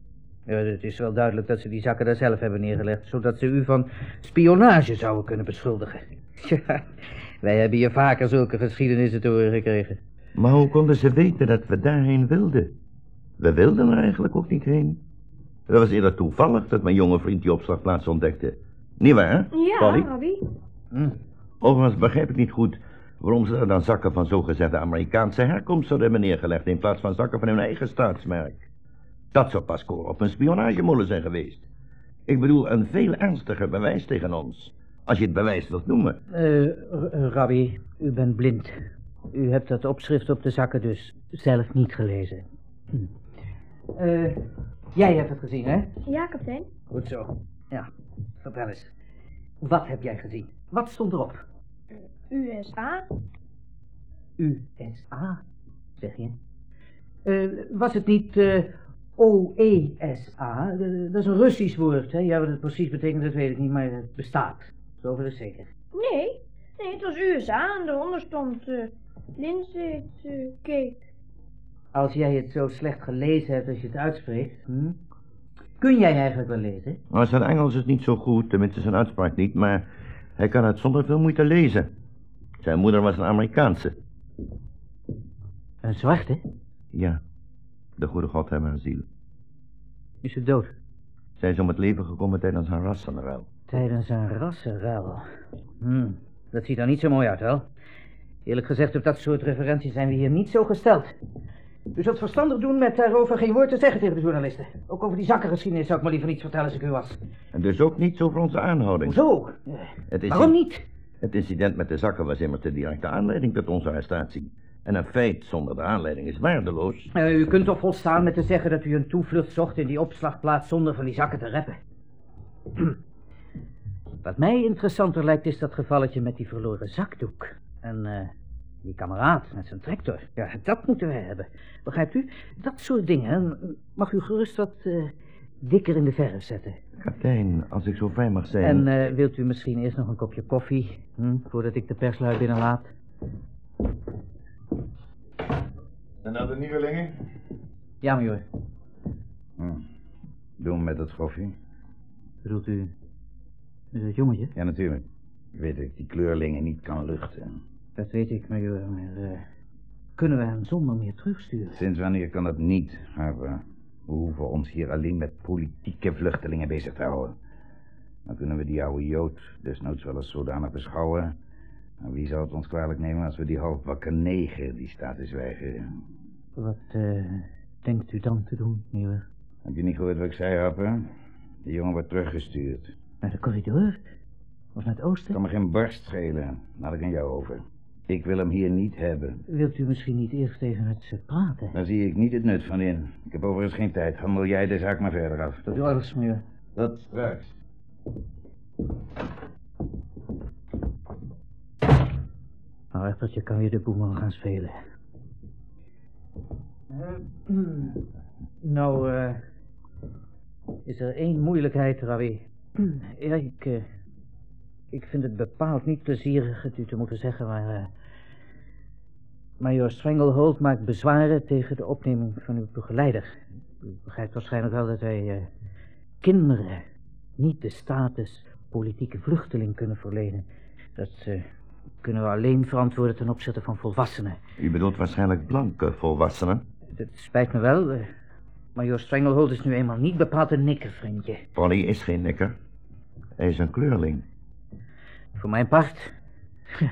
Ja, het is wel duidelijk dat ze die zakken daar zelf hebben neergelegd... zodat ze u van spionage zouden kunnen beschuldigen. Ja, wij hebben hier vaker zulke geschiedenissen te horen gekregen. Maar hoe konden ze weten dat we daarheen wilden? We wilden er eigenlijk ook niet heen. Het was eerder toevallig dat mijn jonge vriend die opslagplaats ontdekte. Niet waar, hè, Ja, Polly? Robbie. Hm. Overigens begrijp ik niet goed waarom ze er dan zakken van zogezegde Amerikaanse herkomst zouden hebben neergelegd... in plaats van zakken van hun eigen staatsmerk. Dat zou pas op een spionagemolen zijn geweest. Ik bedoel, een veel ernstiger bewijs tegen ons. Als je het bewijs wilt noemen. Eh, R- Rabbi, u bent blind. U hebt dat opschrift op de zakken dus zelf niet gelezen. Hm. Eh, jij hebt het gezien, hè? Ja, kapitein. Goed zo. Ja, vertel eens. Wat heb jij gezien? Wat stond erop? USA. USA, zeg je? Eh, was het niet eh, OESA? Eh, dat is een Russisch woord, hè? Ja, wat het precies betekent, dat weet ik niet, maar het bestaat. Zoveel is zeker. Nee, nee, het was USA en daaronder stond uh, Lindsay uh, Cake. Als jij het zo slecht gelezen hebt als je het uitspreekt, hm? kun jij eigenlijk wel lezen? Maar zijn Engels is niet zo goed, tenminste zijn uitspraak niet... maar hij kan het zonder veel moeite lezen. Zijn moeder was een Amerikaanse. Een zwarte? Ja, de goede God hebben haar ziel. Is ze dood? Zij is om het leven gekomen tijdens haar rassenruil. Tijdens een rassenruil. Hm, dat ziet er niet zo mooi uit, wel. Eerlijk gezegd, op dat soort referenties zijn we hier niet zo gesteld. U zult verstandig doen met daarover geen woord te zeggen tegen de journalisten. Ook over die zakkengeschiedenis zou ik maar liever niets vertellen als ik u was. En dus ook niets over onze aanhouding. Hoezo? Eh, Het, Waarom niet? het incident met de zakken was immers de directe aanleiding tot onze arrestatie. En een feit zonder de aanleiding is waardeloos. Eh, u kunt toch volstaan met te zeggen dat u een toevlucht zocht in die opslagplaats zonder van die zakken te reppen. Wat mij interessanter lijkt is dat gevalletje met die verloren zakdoek. En eh, Die kameraad met zijn tractor. Ja, dat moeten we hebben. Begrijpt u? Dat soort dingen mag u gerust wat eh, dikker in de verf zetten. Kapitein, als ik zo vrij mag zijn... En wilt u misschien eerst nog een kopje koffie, hm, voordat ik de perslui binnenlaat? En dat de nieuwelingen? Ja, major. Hm. Doen met het koffie? Bedoelt u met het jongetje? Ja, natuurlijk. Ik weet dat ik die kleurlingen niet kan luchten. Dat weet ik, major, maar eh, kunnen we hem zonder meer terugsturen? Sinds wanneer kan dat niet, Harper? We hoeven ons hier alleen met politieke vluchtelingen bezig te houden. Dan kunnen we die oude Jood desnoods wel eens zodanig beschouwen. En wie zou het ons kwalijk nemen als we die halfbakken neger die status weigeren? Wat eh, denkt u dan te doen, major? Heb je niet gehoord wat ik zei, Harper? Die jongen wordt teruggestuurd. Naar de corridor? Of naar het oosten? Kan me geen barst schelen. Laat ik aan jou over. Ik wil hem hier niet hebben. Wilt u misschien niet eerst even met ze praten? Daar zie ik niet het nut van in. Ik heb overigens geen tijd. Handel jij de zaak maar verder af. Tot orders, major. Tot straks. Nou, Eppertje kan weer de boeman gaan spelen. nou, eh... is er één moeilijkheid, Ravi. ja, ik... eh, ik vind het bepaald niet plezierig het u te moeten zeggen, maar... eh Major Stranglehold maakt bezwaren tegen de opneming van uw begeleider. U begrijpt waarschijnlijk wel dat wij eh, kinderen niet de status politieke vluchteling kunnen verlenen. Dat eh, kunnen we alleen verantwoorden ten opzichte van volwassenen. U bedoelt waarschijnlijk blanke volwassenen? Het spijt me wel. eh, Major Stranglehold is nu eenmaal niet bepaald een nikkervriendje. Polly is geen nikker. Hij is een kleurling. Voor mijn part.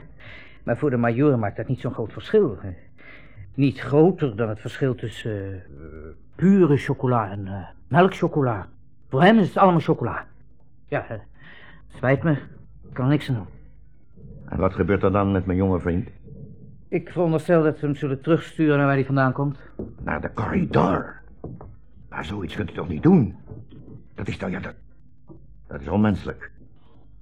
Maar voor de major maakt dat niet zo'n groot verschil. Niet groter dan het verschil tussen eh, pure chocola en eh, melkchocola. Voor hem is het allemaal chocola. Ja, spijt me. Ik kan er niks aan doen. En wat gebeurt er dan met mijn jonge vriend? Ik veronderstel dat we hem zullen terugsturen naar waar hij vandaan komt. Naar de corridor. Maar zoiets kunt u toch niet doen? Dat is toch, ja, dat... Dat is onmenselijk.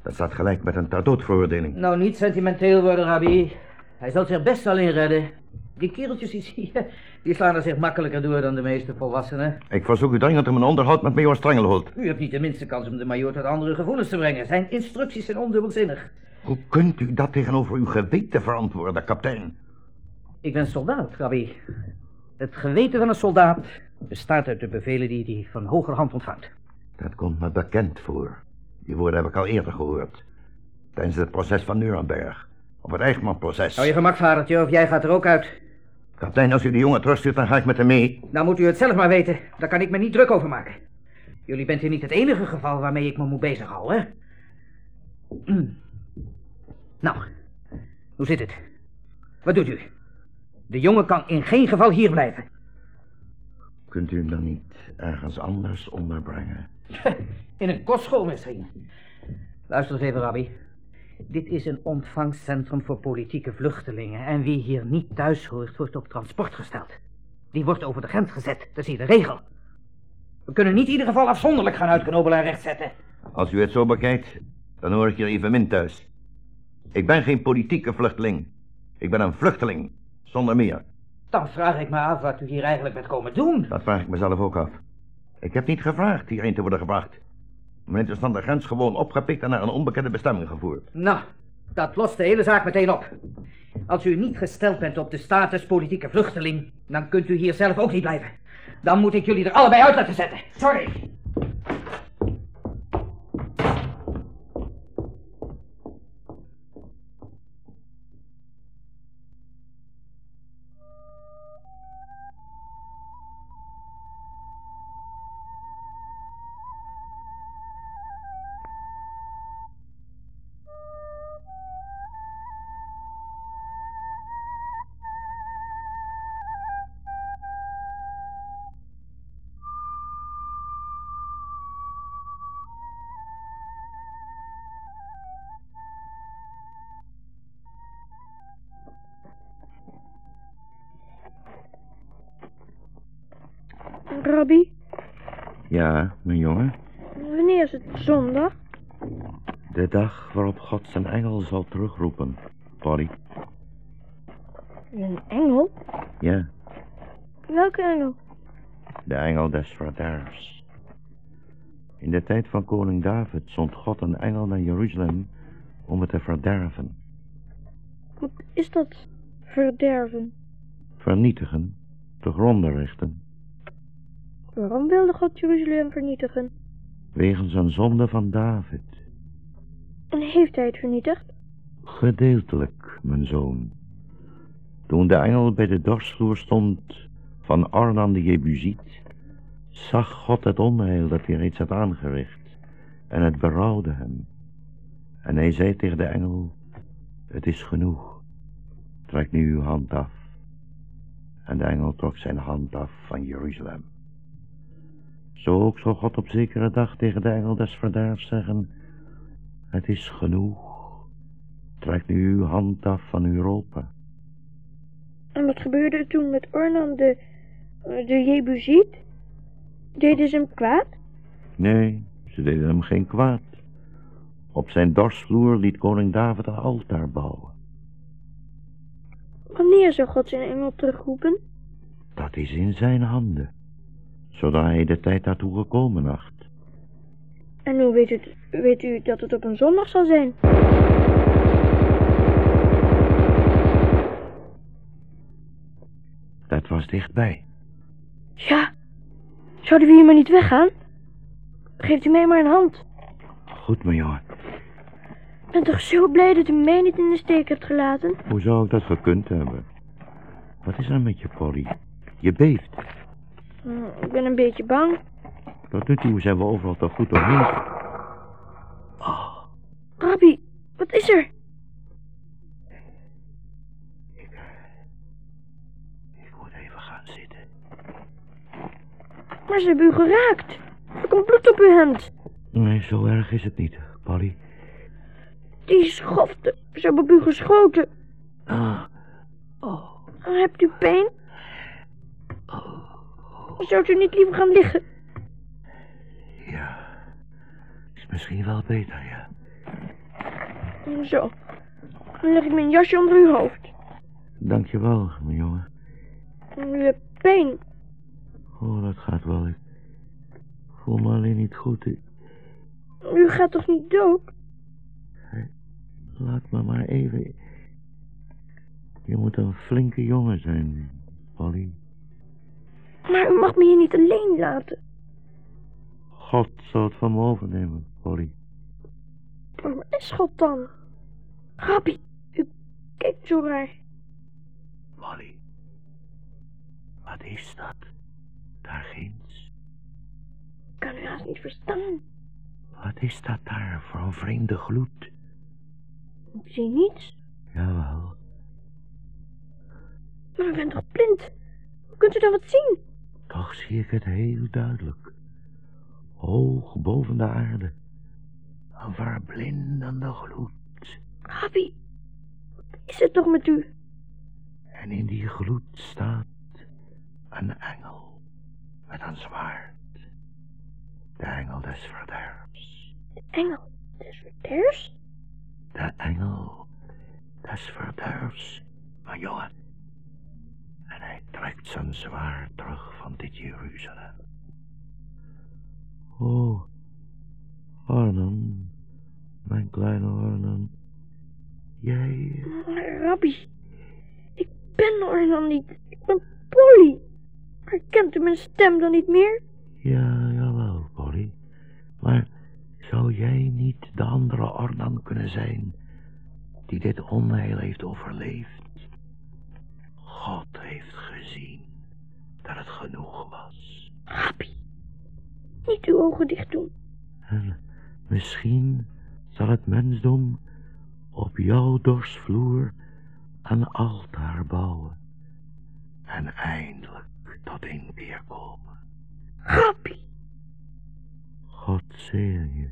Dat staat gelijk met een ter dood veroordeling. Nou, niet sentimenteel worden, Rabbi. Hij zal zich best alleen redden. Die kereltjes die zie je, die slaan er zich makkelijker door dan de meeste volwassenen. Ik verzoek u dringend om een onderhoud met major Strangelhold. U hebt niet de minste kans om de majoor tot andere gevoelens te brengen. Zijn instructies zijn ondubbelzinnig. Hoe kunt u dat tegenover uw geweten verantwoorden, kapitein? Ik ben soldaat, Rabbi. Het geweten van een soldaat bestaat uit de bevelen die hij van hogerhand ontvangt. Dat komt me bekend voor. Die woorden heb ik al eerder gehoord. Tijdens het proces van Nuremberg. Op het Eichmann-proces. Hou je gemak, vadertje, of jij gaat er ook uit. Kapitein, als u die jongen terugstuurt, dan ga ik met hem mee. Dan moet u het zelf maar weten. Daar kan ik me niet druk over maken. Jullie bent hier niet het enige geval waarmee ik me moet bezighouden. Mm. Nou, hoe zit het? Wat doet u? De jongen kan in geen geval hier blijven. Kunt u hem dan niet ergens anders onderbrengen? In een kostschool misschien. Luister eens even, Rabbi. Dit is een ontvangstcentrum voor politieke vluchtelingen. En wie hier niet thuis hoort, wordt op transport gesteld. Die wordt over de grens gezet. Dat is hier de regel. We kunnen niet in ieder geval afzonderlijk gaan uitknobelen en rechtzetten. Als u het zo bekijkt, dan hoor ik hier evenmin thuis. Ik ben geen politieke vluchteling. Ik ben een vluchteling, zonder meer. Dan vraag ik me af wat u hier eigenlijk bent komen doen. Dat vraag ik mezelf ook af. Ik heb niet gevraagd hierheen te worden gebracht. Men is van de grens gewoon opgepikt en naar een onbekende bestemming gevoerd. Nou, dat lost de hele zaak meteen op. Als u niet gesteld bent op de status politieke vluchteling, dan kunt u hier zelf ook niet blijven. Dan moet ik jullie er allebei uit laten zetten. Sorry. Rabbi, Ja, mijn jongen. wanneer is het zondag? De dag waarop God zijn engel zal terugroepen, Polly. Een engel? Ja, Welke engel? de engel des verderfs. In de tijd van koning David zond God een engel naar Jeruzalem om het te verderven, Wat is dat? Verderven. vernietigen, te gronden richten, Waarom wilde God Jeruzalem vernietigen? wegens een zonde van David. En heeft hij het vernietigd? Gedeeltelijk, mijn zoon. Toen de engel bij de dorsvloer stond van Arnan de Jebusiet, zag God het onheil dat hij reeds had aangericht, en het berouwde hem. En hij zei tegen de engel, het is genoeg, trek nu uw hand af. En de engel trok zijn hand af van Jeruzalem. Zo ook zal God op zekere dag tegen de engel des verderfs zeggen, het is genoeg. Trek nu uw hand af van Europa. En wat gebeurde er toen met Ornan de, de Jebusiet? Deden ze hem kwaad? Nee, ze deden hem geen kwaad. Op zijn dorsvloer liet koning David een altaar bouwen. Wanneer zou God zijn engel terugroepen? Dat is in zijn handen, zodra hij de tijd daartoe gekomen acht. En hoe weet u, weet u dat het op een zondag zal zijn? Dat was dichtbij. Ja. Zouden we hier maar niet weggaan? Geeft u mij maar een hand. Goed, mijn jongen. Ik ben toch zo blij dat u mij niet in de steek hebt gelaten. Hoe zou ik dat gekund hebben? Wat is er met je, Polly? Je beeft. Hm, Ik ben een beetje bang. Tot nu toe zijn we overal toch goed doorheen. Rabbi, wat is er? Ik moet even gaan zitten. Maar ze hebben u geraakt. Er komt bloed op uw hand. Nee, zo erg is het niet, Polly. Die schofte. Ze hebben op u geschoten. Ah. Oh. Hebt u pijn? Zou u niet liever gaan liggen? Ja. Is misschien wel beter, ja. Zo. Dan leg ik mijn jasje onder uw hoofd. Dankjewel, mijn jongen. U hebt pijn. Oh, dat gaat wel. Ik voel me alleen niet goed. Ik- U gaat toch niet dood? Laat me maar even... Je moet een flinke jongen zijn, Polly. Maar u mag me hier niet alleen laten. God zal het van me overnemen, Polly. Maar waar is God dan? Rabbi, u kijkt zo raar. Polly. Wat is dat? Daar ginds. Ik kan u haast niet verstaan. Wat is dat daar voor een vreemde gloed? Ik zie niets. Jawel. Maar u bent toch blind? Hoe kunt u dan wat zien? Toch zie ik het heel duidelijk. Hoog boven de aarde. Een verblindende gloed. Rabbi, wat is het toch met u? En in die gloed staat een engel met een zwaard. De engel des verderfs. De engel des verderfs? De engel des verderfs, mijn jongen. En hij trekt zijn zwaard terug van dit Jeruzalem. Oh, Arnon, mijn kleine Arnon. Jij, Maar Rabbi, ik ben Ornan niet. Ik ben Polly. Herkent u mijn stem dan niet meer? ja, jawel, Polly. Maar zou jij niet de andere Arnon kunnen zijn die dit onheil heeft overleefd? God heeft gezien dat het genoeg was. Happy, niet uw ogen dicht doen. En misschien zal het mensdom op jouw dorsvloer een altaar bouwen. En eindelijk tot in keer komen. Happy. God zeel je,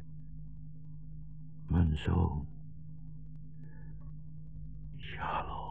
mijn zoon. Shalom.